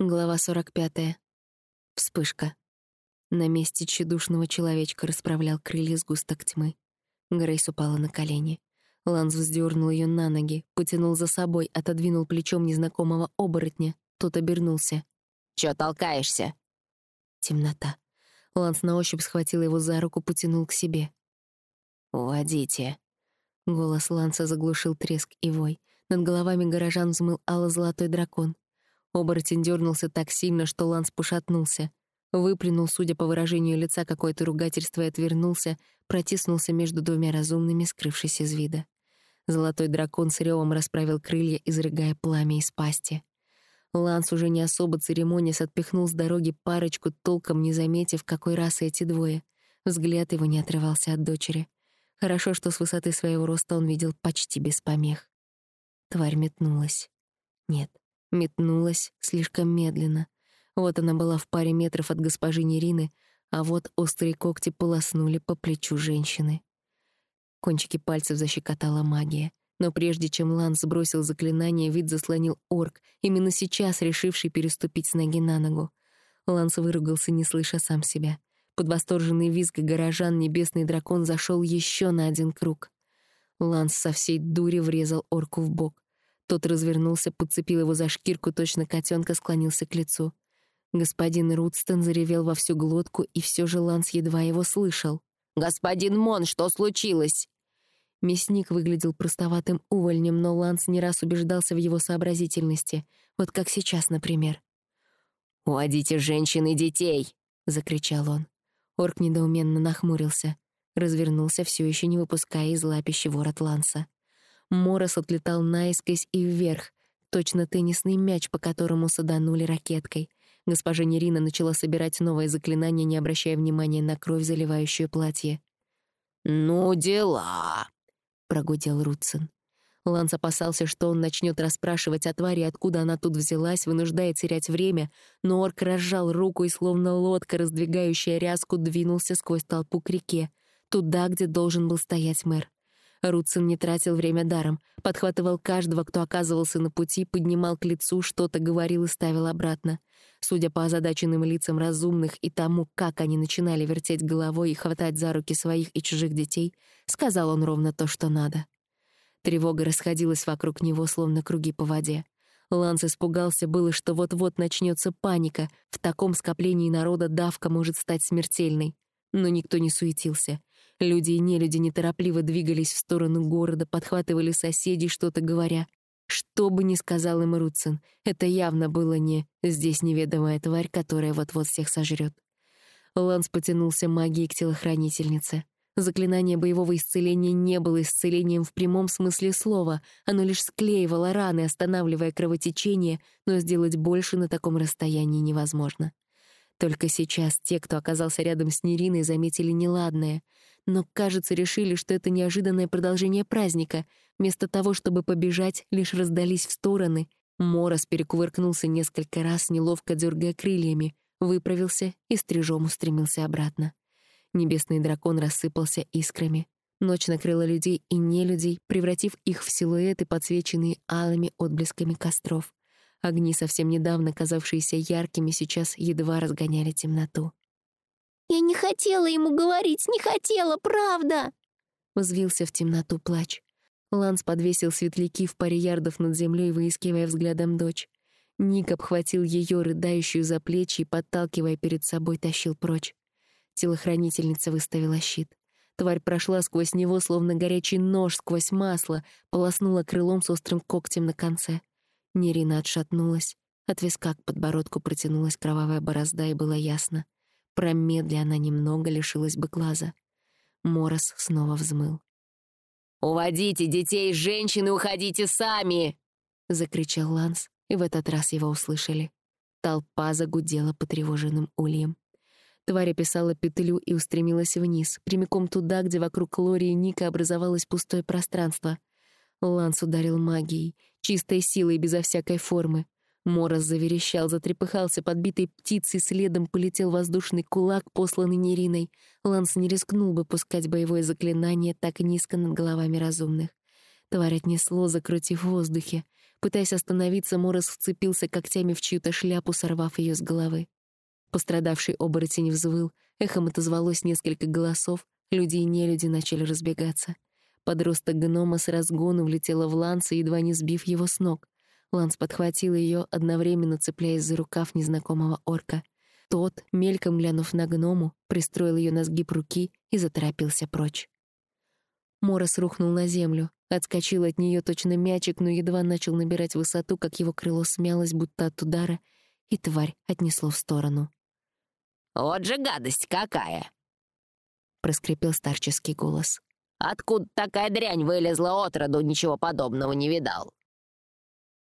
Глава 45. Вспышка. На месте тщедушного человечка расправлял крылья сгусток тьмы. Грейс упала на колени. Ланс вздернул ее на ноги, потянул за собой, отодвинул плечом незнакомого оборотня. Тот обернулся. «Чё толкаешься?» Темнота. Ланс на ощупь схватил его за руку, потянул к себе. «Уводите». Голос Ланса заглушил треск и вой. Над головами горожан взмыл ало-золотой дракон. Оборотень дернулся так сильно, что Ланс пошатнулся. Выплюнул, судя по выражению лица, какое-то ругательство и отвернулся, протиснулся между двумя разумными, скрывшись из вида. Золотой дракон с ревом расправил крылья, изрыгая пламя из пасти. Ланс уже не особо церемонясь отпихнул с дороги парочку, толком не заметив, какой раз эти двое. Взгляд его не отрывался от дочери. Хорошо, что с высоты своего роста он видел почти без помех. Тварь метнулась. Нет, Метнулась слишком медленно. Вот она была в паре метров от госпожи Нерины, а вот острые когти полоснули по плечу женщины. Кончики пальцев защекотала магия. Но прежде чем Ланс сбросил заклинание, вид заслонил орк, именно сейчас решивший переступить с ноги на ногу. Ланс выругался, не слыша сам себя. Под восторженный визг горожан небесный дракон зашел еще на один круг. Ланс со всей дури врезал орку в бок. Тот развернулся, подцепил его за шкирку, точно котенка склонился к лицу. Господин Рудстон заревел во всю глотку, и все же Ланс едва его слышал. «Господин Мон, что случилось?» Мясник выглядел простоватым увольнем, но Ланс не раз убеждался в его сообразительности. Вот как сейчас, например. «Уводите женщин и детей!» — закричал он. Орк недоуменно нахмурился. Развернулся, все еще не выпуская из лапищи ворот Ланса. Морос отлетал наискось и вверх, точно теннисный мяч, по которому саданули ракеткой. Госпожа Нерина начала собирать новое заклинание, не обращая внимания на кровь, заливающую платье. «Ну, дела!» — прогудел Рутсен. Ланс опасался, что он начнет расспрашивать о твари, откуда она тут взялась, вынуждая терять время, но орк разжал руку и, словно лодка, раздвигающая ряску, двинулся сквозь толпу к реке, туда, где должен был стоять мэр. Рутсен не тратил время даром, подхватывал каждого, кто оказывался на пути, поднимал к лицу, что-то говорил и ставил обратно. Судя по озадаченным лицам разумных и тому, как они начинали вертеть головой и хватать за руки своих и чужих детей, сказал он ровно то, что надо. Тревога расходилась вокруг него, словно круги по воде. Ланс испугался было, что вот-вот начнется паника. В таком скоплении народа давка может стать смертельной. Но никто не суетился. Люди и нелюди неторопливо двигались в сторону города, подхватывали соседей, что-то говоря. Что бы ни сказал им Рутсен, это явно было не «здесь неведомая тварь, которая вот-вот всех сожрет. Ланс потянулся магией к телохранительнице. Заклинание боевого исцеления не было исцелением в прямом смысле слова, оно лишь склеивало раны, останавливая кровотечение, но сделать больше на таком расстоянии невозможно. Только сейчас те, кто оказался рядом с Нериной, заметили неладное. Но, кажется, решили, что это неожиданное продолжение праздника. Вместо того, чтобы побежать, лишь раздались в стороны. Морос перекувыркнулся несколько раз, неловко дергая крыльями, выправился и стрижом устремился обратно. Небесный дракон рассыпался искрами. Ночь накрыла людей и нелюдей, превратив их в силуэты, подсвеченные алыми отблесками костров. Огни, совсем недавно казавшиеся яркими, сейчас едва разгоняли темноту. «Я не хотела ему говорить, не хотела, правда!» Взвился в темноту плач. Ланс подвесил светляки в паре ярдов над землей, выискивая взглядом дочь. Ник обхватил ее, рыдающую за плечи, и, подталкивая перед собой, тащил прочь. Телохранительница выставила щит. Тварь прошла сквозь него, словно горячий нож сквозь масло, полоснула крылом с острым когтем на конце. Нерина отшатнулась. От виска к подбородку протянулась кровавая борозда, и было ясно. Промедли она немного, лишилась бы глаза. Морос снова взмыл. «Уводите детей, женщины, уходите сами!» — закричал Ланс, и в этот раз его услышали. Толпа загудела потревоженным ульем. Тварь описала петлю и устремилась вниз, прямиком туда, где вокруг Лори и Ника образовалось пустое пространство. Ланс ударил магией, чистой силой, безо всякой формы. Мороз заверещал, затрепыхался, подбитой птицей следом полетел воздушный кулак, посланный Нериной. Ланс не рискнул бы пускать боевое заклинание так низко над головами разумных. Тварь отнесло, закрутив в воздухе. Пытаясь остановиться, Морос вцепился когтями в чью-то шляпу, сорвав ее с головы. Пострадавший оборотень взвыл, эхом отозвалось несколько голосов, люди и нелюди начали разбегаться. Подросток гнома с разгону влетела в Ланса, едва не сбив его с ног. Ланс подхватил ее, одновременно цепляясь за рукав незнакомого орка. Тот, мельком глянув на гному, пристроил ее на сгиб руки и заторопился прочь. Морос рухнул на землю, отскочил от нее точно мячик, но едва начал набирать высоту, как его крыло смялось, будто от удара, и тварь отнесло в сторону. «Вот же гадость какая!» — проскрипел старческий голос. «Откуда такая дрянь вылезла от роду, ничего подобного не видал?»